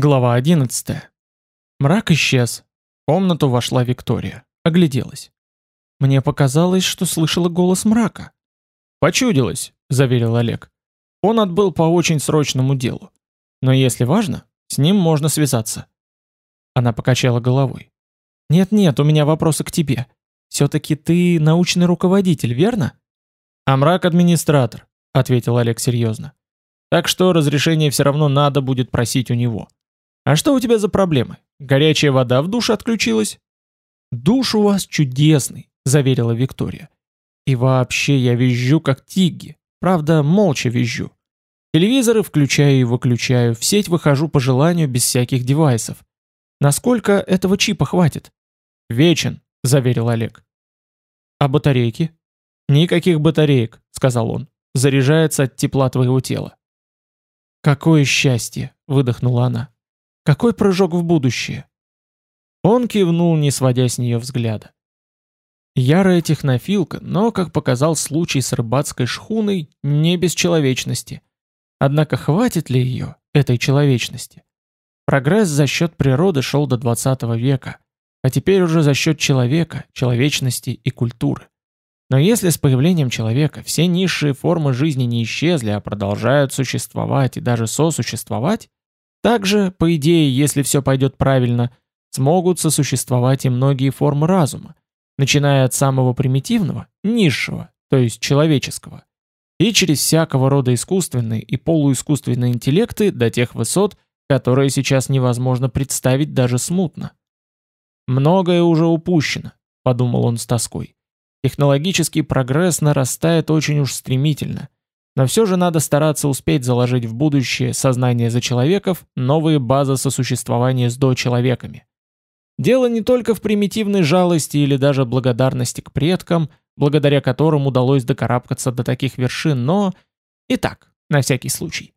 Глава 11. Мрак исчез. В комнату вошла Виктория. Огляделась. Мне показалось, что слышала голос мрака. «Почудилось», — заверил Олег. «Он отбыл по очень срочному делу. Но если важно, с ним можно связаться». Она покачала головой. «Нет-нет, у меня вопросы к тебе. Все-таки ты научный руководитель, верно?» «А мрак администратор», — ответил Олег серьезно. «Так что разрешение все равно надо будет просить у него». «А что у тебя за проблемы? Горячая вода в душ отключилась?» «Душ у вас чудесный», — заверила Виктория. «И вообще я визжу как тигги, правда, молча визжу. Телевизоры включаю и выключаю, в сеть выхожу по желанию без всяких девайсов. Насколько этого чипа хватит?» «Вечен», — заверил Олег. «А батарейки?» «Никаких батареек», — сказал он. «Заряжается от тепла твоего тела». «Какое счастье!» — выдохнула она. Какой прыжок в будущее? Он кивнул, не сводя с нее взгляда. Ярая технофилка, но, как показал случай с рыбацкой шхуной, не без человечности. Однако хватит ли ее, этой человечности? Прогресс за счет природы шел до 20 века, а теперь уже за счет человека, человечности и культуры. Но если с появлением человека все низшие формы жизни не исчезли, а продолжают существовать и даже сосуществовать, также, по идее, если все пойдет правильно, смогут сосуществовать и многие формы разума, начиная от самого примитивного, низшего, то есть человеческого, и через всякого рода искусственные и полуискусственные интеллекты до тех высот, которые сейчас невозможно представить даже смутно. «Многое уже упущено», — подумал он с тоской. «Технологический прогресс нарастает очень уж стремительно, но все же надо стараться успеть заложить в будущее сознание за человеков новые базы сосуществования с дочеловеками. Дело не только в примитивной жалости или даже благодарности к предкам, благодаря которым удалось докарабкаться до таких вершин, но... И так, на всякий случай.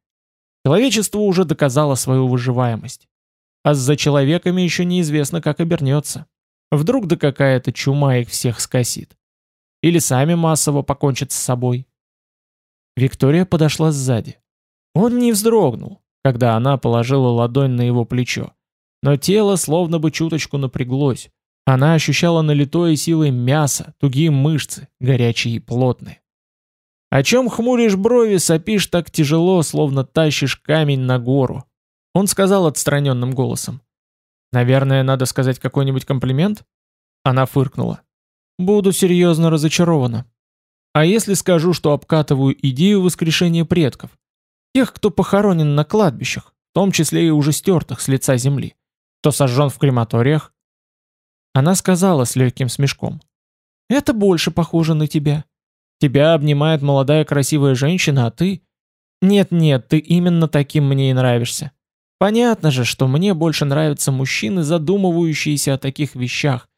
Человечество уже доказало свою выживаемость. А за человеками еще неизвестно, как обернется. Вдруг да какая-то чума их всех скосит. Или сами массово покончат с собой. Виктория подошла сзади. Он не вздрогнул, когда она положила ладонь на его плечо. Но тело словно бы чуточку напряглось. Она ощущала налитое силой мясо, тугие мышцы, горячие и плотные. «О чем хмуришь брови, сопишь так тяжело, словно тащишь камень на гору?» Он сказал отстраненным голосом. «Наверное, надо сказать какой-нибудь комплимент?» Она фыркнула. «Буду серьезно разочарована. А если скажу, что обкатываю идею воскрешения предков? Тех, кто похоронен на кладбищах, в том числе и уже стертых с лица земли, кто сожжен в крематориях? Она сказала с легким смешком. Это больше похоже на тебя. Тебя обнимает молодая красивая женщина, а ты... Нет-нет, ты именно таким мне и нравишься. Понятно же, что мне больше нравятся мужчины, задумывающиеся о таких вещах,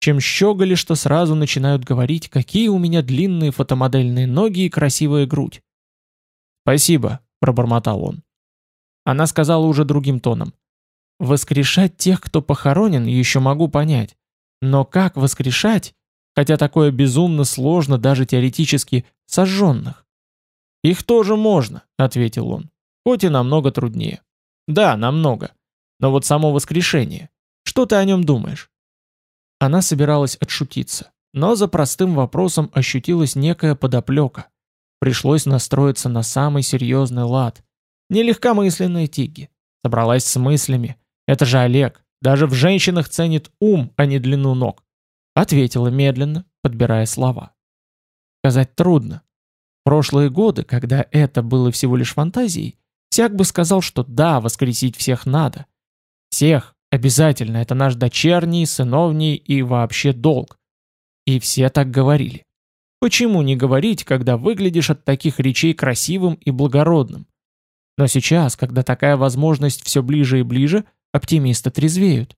чем щеголи, что сразу начинают говорить, какие у меня длинные фотомодельные ноги и красивая грудь. «Спасибо», — пробормотал он. Она сказала уже другим тоном. «Воскрешать тех, кто похоронен, еще могу понять. Но как воскрешать, хотя такое безумно сложно даже теоретически, сожженных?» «Их тоже можно», — ответил он, — «хоть и намного труднее». «Да, намного. Но вот само воскрешение. Что ты о нем думаешь?» Она собиралась отшутиться, но за простым вопросом ощутилась некая подоплека. Пришлось настроиться на самый серьезный лад. Нелегкомысленная Тигги. Собралась с мыслями. Это же Олег. Даже в женщинах ценит ум, а не длину ног. Ответила медленно, подбирая слова. Сказать трудно. В прошлые годы, когда это было всего лишь фантазией, всяк бы сказал, что да, воскресить всех надо. Всех, Обязательно, это наш дочерний, сыновний и вообще долг. И все так говорили. Почему не говорить, когда выглядишь от таких речей красивым и благородным? Но сейчас, когда такая возможность все ближе и ближе, оптимисты трезвеют.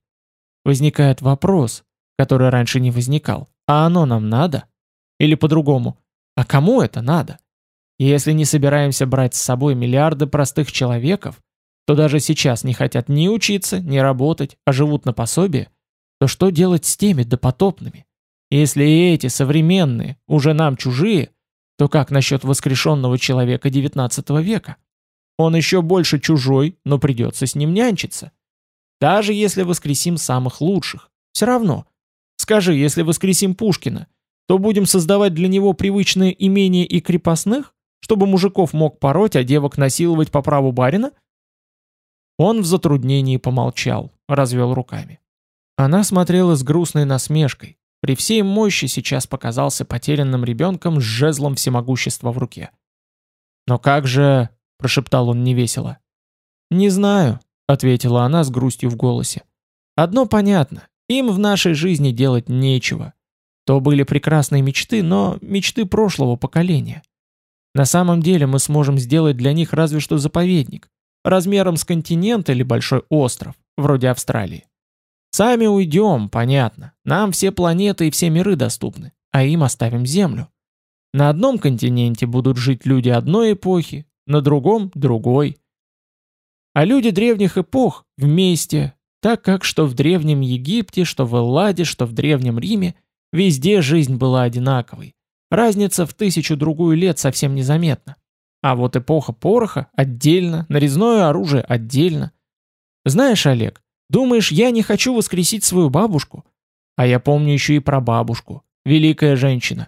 Возникает вопрос, который раньше не возникал. А оно нам надо? Или по-другому, а кому это надо? Если не собираемся брать с собой миллиарды простых человеков, то даже сейчас не хотят ни учиться, ни работать, а живут на пособие, то что делать с теми допотопными? Если и эти современные, уже нам чужие, то как насчет воскрешенного человека XIX века? Он еще больше чужой, но придется с ним нянчиться. Даже если воскресим самых лучших. Все равно. Скажи, если воскресим Пушкина, то будем создавать для него привычные имения и крепостных, чтобы мужиков мог пороть, а девок насиловать по праву барина? Он в затруднении помолчал, развел руками. Она смотрела с грустной насмешкой. При всей мощи сейчас показался потерянным ребенком с жезлом всемогущества в руке. «Но как же...» — прошептал он невесело. «Не знаю», — ответила она с грустью в голосе. «Одно понятно. Им в нашей жизни делать нечего. То были прекрасные мечты, но мечты прошлого поколения. На самом деле мы сможем сделать для них разве что заповедник, размером с континент или большой остров, вроде Австралии. Сами уйдем, понятно. Нам все планеты и все миры доступны, а им оставим Землю. На одном континенте будут жить люди одной эпохи, на другом – другой. А люди древних эпох вместе, так как что в Древнем Египте, что в Элладе, что в Древнем Риме, везде жизнь была одинаковой. Разница в тысячу-другую лет совсем незаметна. А вот эпоха пороха отдельно, нарезное оружие отдельно. Знаешь, Олег, думаешь, я не хочу воскресить свою бабушку? А я помню еще и про бабушку, великая женщина.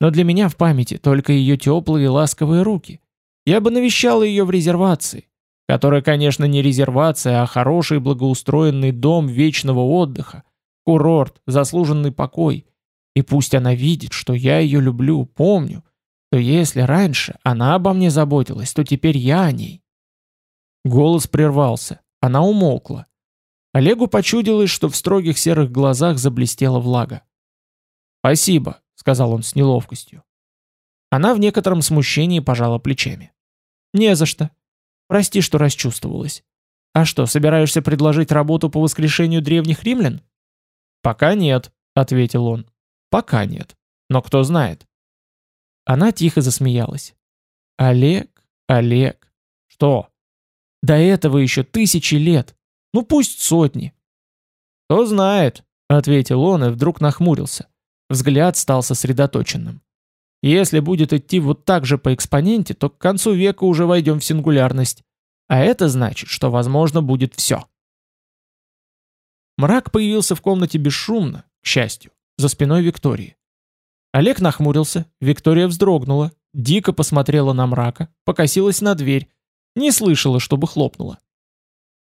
Но для меня в памяти только ее теплые ласковые руки. Я бы навещал ее в резервации, которая, конечно, не резервация, а хороший благоустроенный дом вечного отдыха, курорт, заслуженный покой. И пусть она видит, что я ее люблю, помню, то если раньше она обо мне заботилась, то теперь я о ней. Голос прервался, она умолкла. Олегу почудилось, что в строгих серых глазах заблестела влага. «Спасибо», — сказал он с неловкостью. Она в некотором смущении пожала плечами. «Не за что. Прости, что расчувствовалась. А что, собираешься предложить работу по воскрешению древних римлян?» «Пока нет», — ответил он. «Пока нет. Но кто знает. Она тихо засмеялась. «Олег, Олег». «Что?» «До этого еще тысячи лет. Ну пусть сотни». «Кто знает», — ответил он и вдруг нахмурился. Взгляд стал сосредоточенным. «Если будет идти вот так же по экспоненте, то к концу века уже войдем в сингулярность. А это значит, что возможно будет все». Мрак появился в комнате бесшумно, к счастью, за спиной Виктории. Олег нахмурился, Виктория вздрогнула, дико посмотрела на мрака, покосилась на дверь, не слышала, чтобы хлопнула.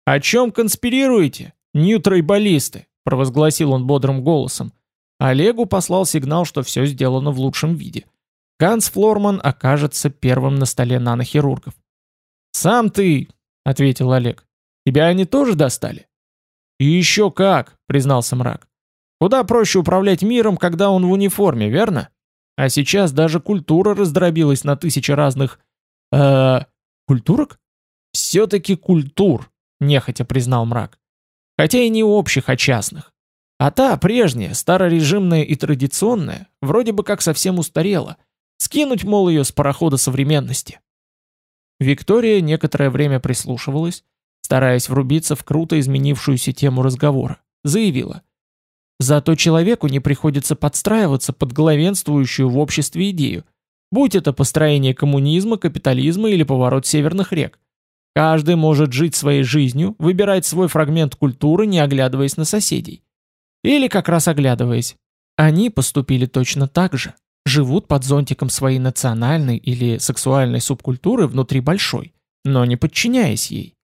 «О чем конспирируете, ньютройболисты?» – провозгласил он бодрым голосом. Олегу послал сигнал, что все сделано в лучшем виде. Ганс Флорман окажется первым на столе нанохирургов. «Сам ты», — ответил Олег. «Тебя они тоже достали?» «И еще как», — признался мрак. Куда проще управлять миром, когда он в униформе, верно? А сейчас даже культура раздробилась на тысячи разных... э культурок? Все-таки культур, нехотя признал мрак. Хотя и не общих, а частных. А та, прежняя, старорежимная и традиционная, вроде бы как совсем устарела. Скинуть, мол, ее с парохода современности. Виктория некоторое время прислушивалась, стараясь врубиться в круто изменившуюся тему разговора. Заявила – Зато человеку не приходится подстраиваться под главенствующую в обществе идею, будь это построение коммунизма, капитализма или поворот северных рек. Каждый может жить своей жизнью, выбирать свой фрагмент культуры, не оглядываясь на соседей. Или как раз оглядываясь. Они поступили точно так же. Живут под зонтиком своей национальной или сексуальной субкультуры внутри большой, но не подчиняясь ей.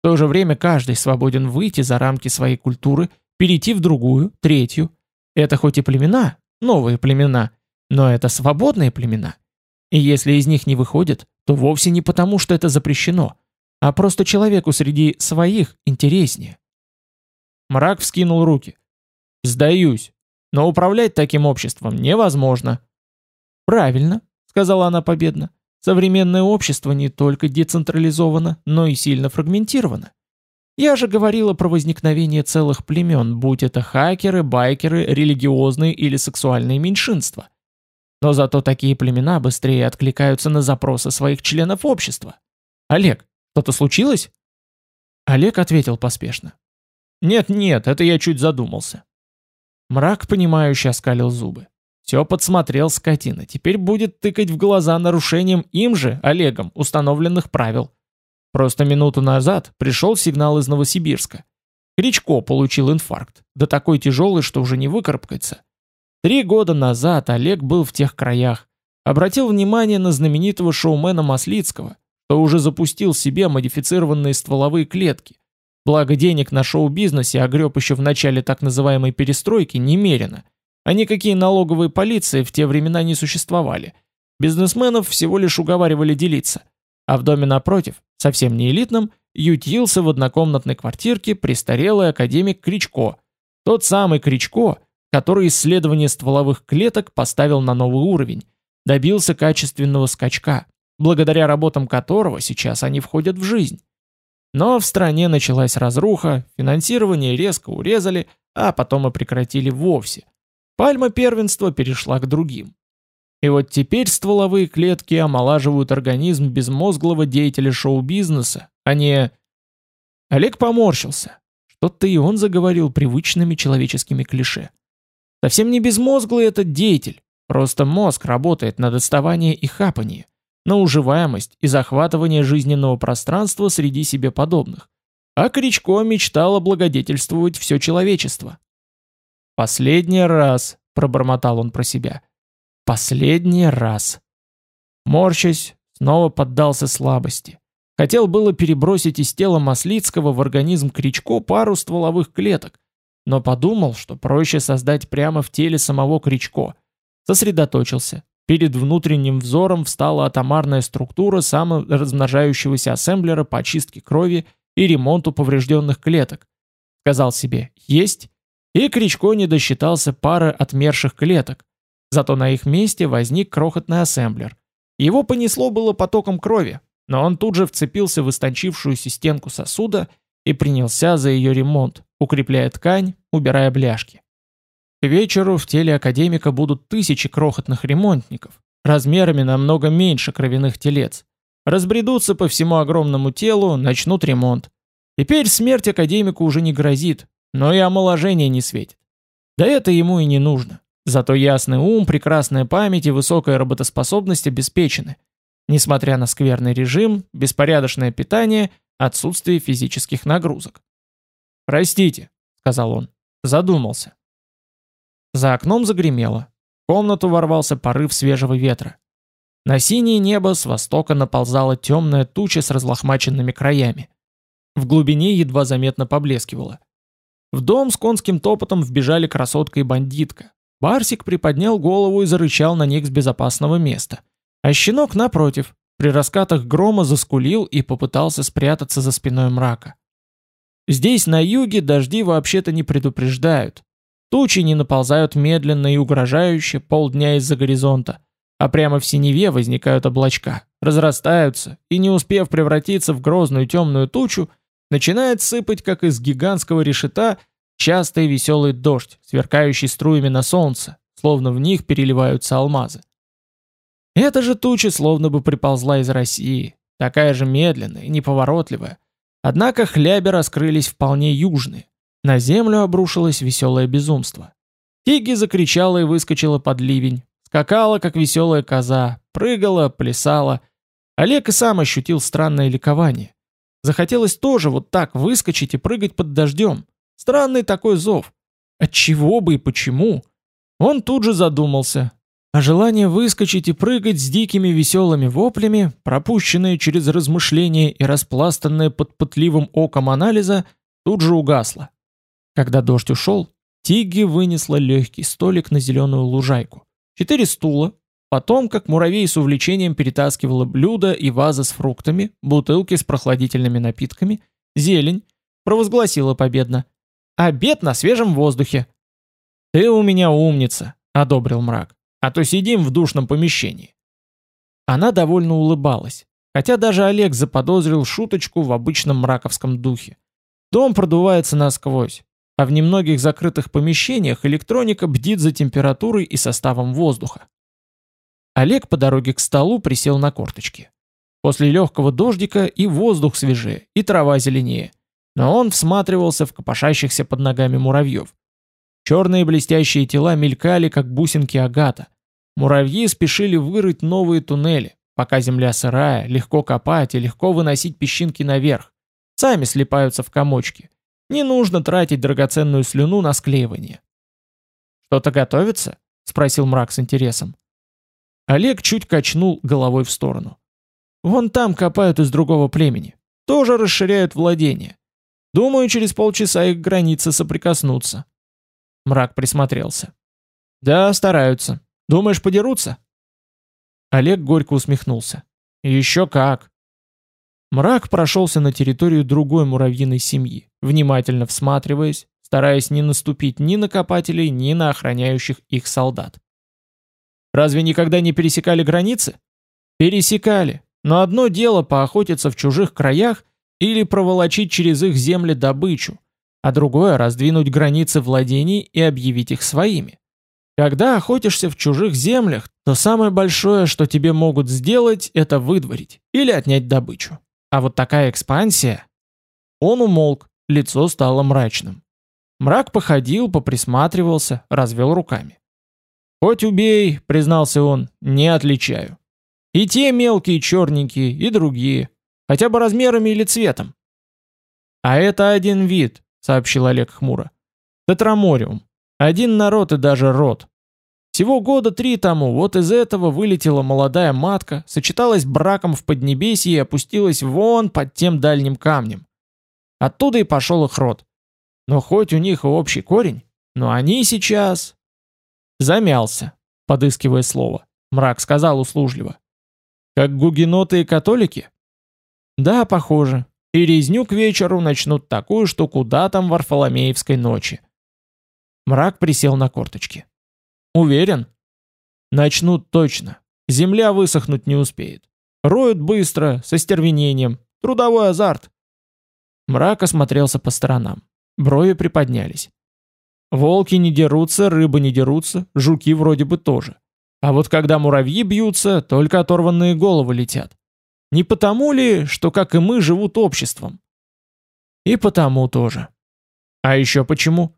В то же время каждый свободен выйти за рамки своей культуры перейти в другую, третью. Это хоть и племена, новые племена, но это свободные племена. И если из них не выходит, то вовсе не потому, что это запрещено, а просто человеку среди своих интереснее. Мрак вскинул руки. «Сдаюсь, но управлять таким обществом невозможно». «Правильно», — сказала она победно. «Современное общество не только децентрализовано, но и сильно фрагментировано. Я же говорила про возникновение целых племен, будь это хакеры, байкеры, религиозные или сексуальные меньшинства. Но зато такие племена быстрее откликаются на запросы своих членов общества. Олег, что-то случилось? Олег ответил поспешно. Нет-нет, это я чуть задумался. Мрак, понимающе оскалил зубы. Все подсмотрел скотина, теперь будет тыкать в глаза нарушением им же, Олегом, установленных правил. Просто минуту назад пришел сигнал из Новосибирска. Кричко получил инфаркт, да такой тяжелый, что уже не выкарабкается. Три года назад Олег был в тех краях, обратил внимание на знаменитого шоумена Маслицкого, что уже запустил себе модифицированные стволовые клетки. Благо денег на шоу-бизнесе огреб еще в начале так называемой перестройки немерено, а никакие налоговые полиции в те времена не существовали. Бизнесменов всего лишь уговаривали делиться. А в доме напротив, совсем не элитном, ютился в однокомнатной квартирке престарелый академик Кричко. Тот самый Кричко, который исследование стволовых клеток поставил на новый уровень, добился качественного скачка, благодаря работам которого сейчас они входят в жизнь. Но в стране началась разруха, финансирование резко урезали, а потом и прекратили вовсе. Пальма первенства перешла к другим. И вот теперь стволовые клетки омолаживают организм безмозглого деятеля шоу-бизнеса, а не... Олег поморщился. Что-то и он заговорил привычными человеческими клише. Совсем не безмозглый этот деятель, просто мозг работает на доставание и хапание, на уживаемость и захватывание жизненного пространства среди себе подобных. А Кричко мечтал облагодетельствовать все человечество. «Последний раз», — пробормотал он про себя, — «последний раз». Морщась, снова поддался слабости. Хотел было перебросить из тела Маслицкого в организм Кричко пару стволовых клеток, но подумал, что проще создать прямо в теле самого Кричко. Сосредоточился. Перед внутренним взором встала атомарная структура саморазмножающегося ассемблера по очистке крови и ремонту поврежденных клеток. Сказал себе «Есть», и Кричко не досчитался пары отмерших клеток. Зато на их месте возник крохотный ассемблер. Его понесло было потоком крови, но он тут же вцепился в истончившуюся стенку сосуда и принялся за ее ремонт, укрепляя ткань, убирая бляшки. К вечеру в теле академика будут тысячи крохотных ремонтников, размерами намного меньше кровяных телец. Разбредутся по всему огромному телу, начнут ремонт. Теперь смерть академику уже не грозит, но и омоложение не светит. Да это ему и не нужно. Зато ясный ум, прекрасная память и высокая работоспособность обеспечены. Несмотря на скверный режим, беспорядочное питание отсутствие физических нагрузок. «Простите», — сказал он, — задумался. За окном загремело. В комнату ворвался порыв свежего ветра. На синее небо с востока наползала темная туча с разлохмаченными краями. В глубине едва заметно поблескивало. В дом с конским топотом вбежали красотка и бандитка. Барсик приподнял голову и зарычал на них с безопасного места. А щенок, напротив, при раскатах грома заскулил и попытался спрятаться за спиной мрака. Здесь, на юге, дожди вообще-то не предупреждают. Тучи не наползают медленно и угрожающе полдня из-за горизонта, а прямо в синеве возникают облачка, разрастаются, и не успев превратиться в грозную темную тучу, начинает сыпать, как из гигантского решета, частый веселый дождь, сверкающий струями на солнце, словно в них переливаются алмазы. Эта же туча словно бы приползла из России, такая же медленная и неповоротливая. Однако хляби раскрылись вполне южные. На землю обрушилось веселое безумство. Тиги закричала и выскочила под ливень, скакала, как веселая коза, прыгала, плясала. Олег и сам ощутил странное ликование. Захотелось тоже вот так выскочить и прыгать под дождем. Странный такой зов. Отчего бы и почему? Он тут же задумался, а желание выскочить и прыгать с дикими веселыми воплями, пропущенное через размышления и распластанное под пытливым оком анализа, тут же угасло. Когда дождь ушел, Тигги вынесла легкий столик на зеленую лужайку. Четыре стула, потом, как муравей с увлечением перетаскивала блюда и вазы с фруктами, бутылки с прохладительными напитками, зелень, провозгласила победно. «Обед на свежем воздухе!» «Ты у меня умница», — одобрил мрак а то сидим в душном помещении». Она довольно улыбалась, хотя даже Олег заподозрил шуточку в обычном мраковском духе. Дом продувается насквозь, а в немногих закрытых помещениях электроника бдит за температурой и составом воздуха. Олег по дороге к столу присел на корточки. После легкого дождика и воздух свежее, и трава зеленее. Но он всматривался в копошащихся под ногами муравьев. Черные блестящие тела мелькали, как бусинки агата. Муравьи спешили вырыть новые туннели, Пока земля сырая, легко копать и легко выносить песчинки наверх. Сами слипаются в комочки. Не нужно тратить драгоценную слюну на склеивание. «Что-то готовится?» — спросил мрак с интересом. Олег чуть качнул головой в сторону. «Вон там копают из другого племени. Тоже расширяют владение. Думаю, через полчаса их границы соприкоснутся». Мрак присмотрелся. «Да, стараются. Думаешь, подерутся?» Олег горько усмехнулся. «Еще как!» Мрак прошелся на территорию другой муравьиной семьи, внимательно всматриваясь, стараясь не наступить ни на копателей, ни на охраняющих их солдат. Разве никогда не пересекали границы? Пересекали, но одно дело поохотиться в чужих краях или проволочить через их земли добычу, а другое — раздвинуть границы владений и объявить их своими. Когда охотишься в чужих землях, то самое большое, что тебе могут сделать, это выдворить или отнять добычу. А вот такая экспансия... Он умолк, лицо стало мрачным. Мрак походил, поприсматривался, развел руками. «Хоть убей», — признался он, — «не отличаю. И те мелкие черненькие, и другие. Хотя бы размерами или цветом». «А это один вид», — сообщил Олег хмуро. «Тетрамориум. Один народ и даже род. Всего года три тому вот из этого вылетела молодая матка, сочеталась браком в Поднебесье и опустилась вон под тем дальним камнем. Оттуда и пошел их род. Но хоть у них и общий корень, но они сейчас... Замялся, подыскивая слово. Мрак сказал услужливо. Как гугеноты и католики? Да, похоже. И резню к вечеру начнут такую, что куда там в Варфоломеевской ночи. Мрак присел на корточки. Уверен? Начнут точно. Земля высохнуть не успеет. Роют быстро, со стервенением. Трудовой азарт. Мрак осмотрелся по сторонам. Брови приподнялись. Волки не дерутся, рыбы не дерутся, жуки вроде бы тоже. А вот когда муравьи бьются, только оторванные головы летят. Не потому ли, что, как и мы, живут обществом? И потому тоже. А еще почему?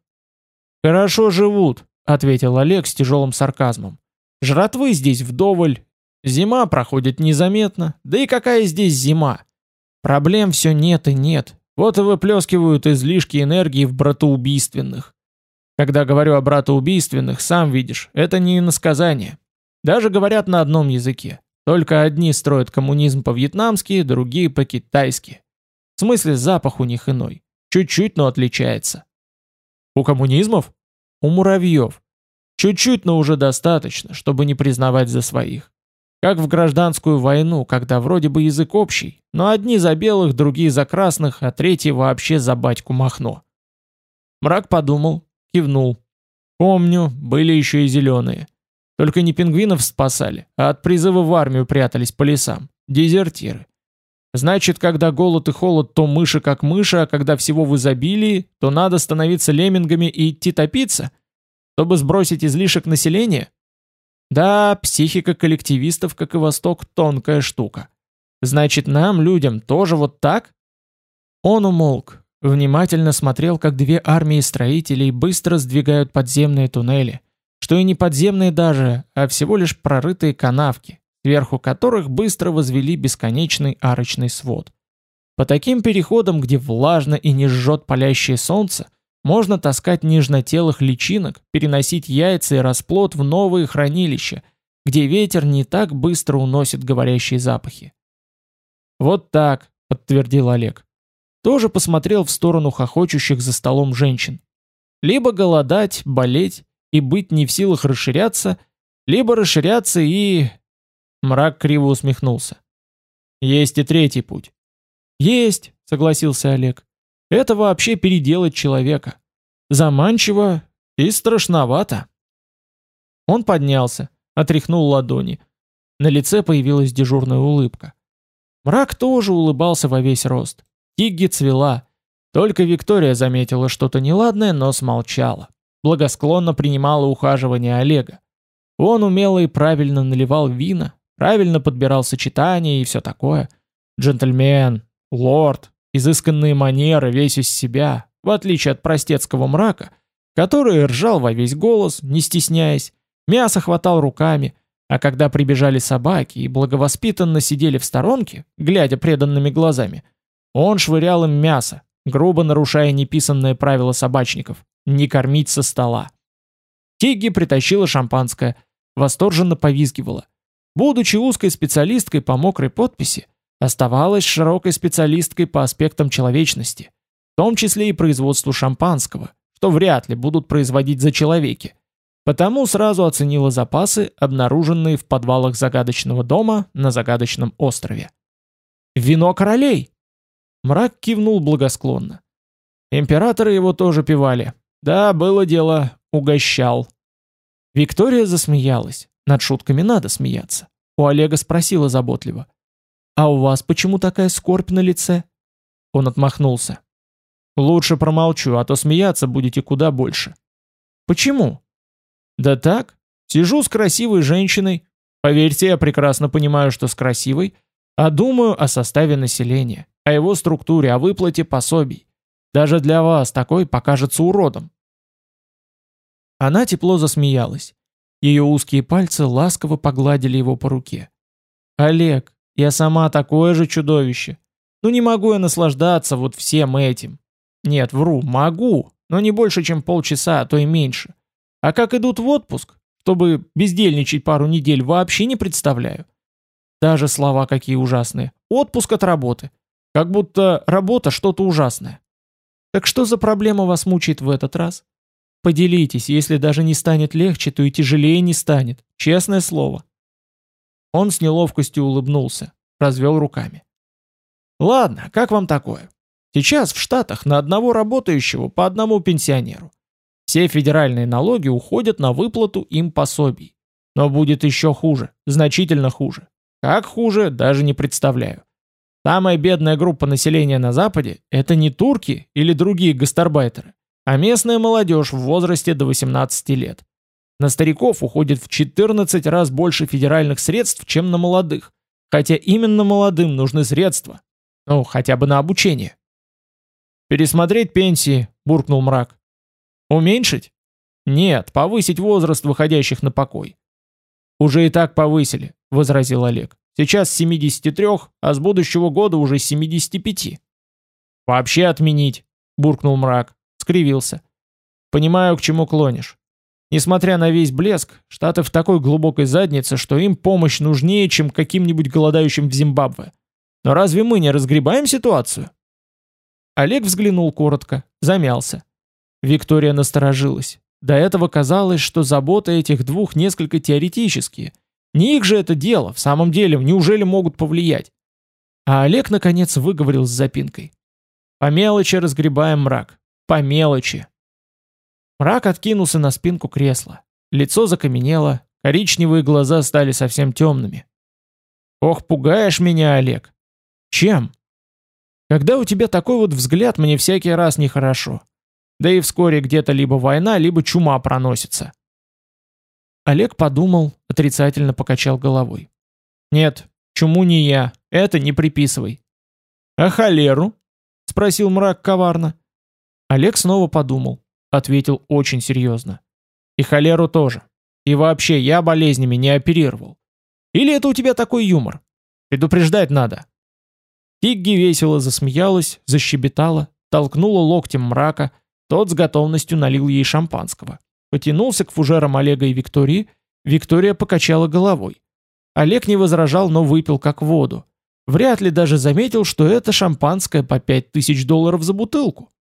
Хорошо живут, ответил Олег с тяжелым сарказмом. Жратвы здесь вдоволь. Зима проходит незаметно. Да и какая здесь зима? Проблем все нет и нет. Вот и выплескивают излишки энергии в братоубийственных. Когда говорю о братоубийственных, сам видишь, это не иносказание. Даже говорят на одном языке. Только одни строят коммунизм по-вьетнамски, другие по-китайски. В смысле запах у них иной. Чуть-чуть, но отличается. У коммунизмов? У муравьев. Чуть-чуть, но уже достаточно, чтобы не признавать за своих. Как в гражданскую войну, когда вроде бы язык общий, но одни за белых, другие за красных, а третьи вообще за батьку Махно. Мрак подумал, кивнул. Помню, были еще и зеленые. Только не пингвинов спасали, а от призыва в армию прятались по лесам. Дезертиры. Значит, когда голод и холод, то мыши как мыши, а когда всего в изобилии, то надо становиться леммингами и идти топиться? Чтобы сбросить излишек населения? Да, психика коллективистов, как и Восток, тонкая штука. Значит, нам, людям, тоже вот так? Он умолк, внимательно смотрел, как две армии строителей быстро сдвигают подземные туннели, что и не подземные даже, а всего лишь прорытые канавки, сверху которых быстро возвели бесконечный арочный свод. По таким переходам, где влажно и не жжет палящее солнце, можно таскать нежнотелых личинок, переносить яйца и расплод в новые хранилища, где ветер не так быстро уносит говорящие запахи. «Вот так», — подтвердил Олег. Тоже посмотрел в сторону хохочущих за столом женщин. Либо голодать, болеть и быть не в силах расширяться, либо расширяться и Мрак криво усмехнулся. Есть и третий путь. Есть, согласился Олег. Это вообще переделать человека. Заманчиво и страшновато. Он поднялся, отряхнул ладони. На лице появилась дежурная улыбка. Мрак тоже улыбался во весь рост. Тигги цвела. Только Виктория заметила что-то неладное, но смолчала. Благосклонно принимала ухаживание Олега. Он умело и правильно наливал вина, Правильно подбирал сочетания и все такое. Джентльмен, лорд, изысканные манеры, весь из себя, в отличие от простецкого мрака, который ржал во весь голос, не стесняясь, мясо хватал руками, А когда прибежали собаки и благовоспитанно сидели в сторонке, глядя преданными глазами, он швырял им мясо, грубо нарушая неписанное правило собачников – не кормить со стола. Тигги притащила шампанское, восторженно повизгивала. Будучи узкой специалисткой по мокрой подписи, оставалась широкой специалисткой по аспектам человечности, в том числе и производству шампанского, что вряд ли будут производить за человеки. Потому сразу оценила запасы, обнаруженные в подвалах загадочного дома на загадочном острове. «Вино королей!» Мрак кивнул благосклонно. Императоры его тоже пивали. Да, было дело, угощал. Виктория засмеялась. Над шутками надо смеяться. У Олега спросила заботливо. «А у вас почему такая скорбь на лице?» Он отмахнулся. «Лучше промолчу, а то смеяться будете куда больше». «Почему?» «Да так, сижу с красивой женщиной. Поверьте, я прекрасно понимаю, что с красивой, а думаю о составе населения, о его структуре, о выплате пособий. Даже для вас такой покажется уродом». Она тепло засмеялась. Ее узкие пальцы ласково погладили его по руке. «Олег, я сама такое же чудовище. Ну не могу я наслаждаться вот всем этим. Нет, вру, могу, но не больше, чем полчаса, а то и меньше. А как идут в отпуск, чтобы бездельничать пару недель, вообще не представляю. Даже слова какие ужасные. Отпуск от работы. Как будто работа что-то ужасное. Так что за проблема вас мучает в этот раз? Поделитесь, если даже не станет легче, то и тяжелее не станет. Честное слово. Он с неловкостью улыбнулся, развел руками. Ладно, как вам такое? Сейчас в Штатах на одного работающего по одному пенсионеру. Все федеральные налоги уходят на выплату им пособий. Но будет еще хуже, значительно хуже. Как хуже, даже не представляю. Самая бедная группа населения на Западе – это не турки или другие гастарбайтеры, а местная молодежь в возрасте до 18 лет. На стариков уходит в 14 раз больше федеральных средств, чем на молодых, хотя именно молодым нужны средства, ну, хотя бы на обучение. «Пересмотреть пенсии», – буркнул мрак. «Уменьшить?» «Нет, повысить возраст выходящих на покой». «Уже и так повысили», – возразил Олег. «Сейчас 73, а с будущего года уже 75». «Вообще отменить», – буркнул мрак скривился. «Понимаю, к чему клонишь. Несмотря на весь блеск, Штаты в такой глубокой заднице, что им помощь нужнее, чем каким-нибудь голодающим в Зимбабве. Но разве мы не разгребаем ситуацию?» Олег взглянул коротко, замялся. Виктория насторожилась. До этого казалось, что заботы этих двух несколько теоретические. Не их же это дело, в самом деле, неужели могут повлиять? А Олег, наконец, выговорил с запинкой. По мелочи разгребаем мрак. По мелочи. Мрак откинулся на спинку кресла. Лицо закаменело, коричневые глаза стали совсем темными. «Ох, пугаешь меня, Олег!» «Чем?» «Когда у тебя такой вот взгляд, мне всякий раз нехорошо. Да и вскоре где-то либо война, либо чума проносится». Олег подумал, отрицательно покачал головой. «Нет, чуму не я, это не приписывай». «А холеру?» — спросил мрак коварно. Олег снова подумал, ответил очень серьезно. И холеру тоже. И вообще, я болезнями не оперировал. Или это у тебя такой юмор? Предупреждать надо. Тигги весело засмеялась, защебетала, толкнула локтем мрака, тот с готовностью налил ей шампанского. Потянулся к фужерам Олега и Виктории, Виктория покачала головой. Олег не возражал, но выпил как воду. Вряд ли даже заметил, что это шампанское по пять тысяч долларов за бутылку.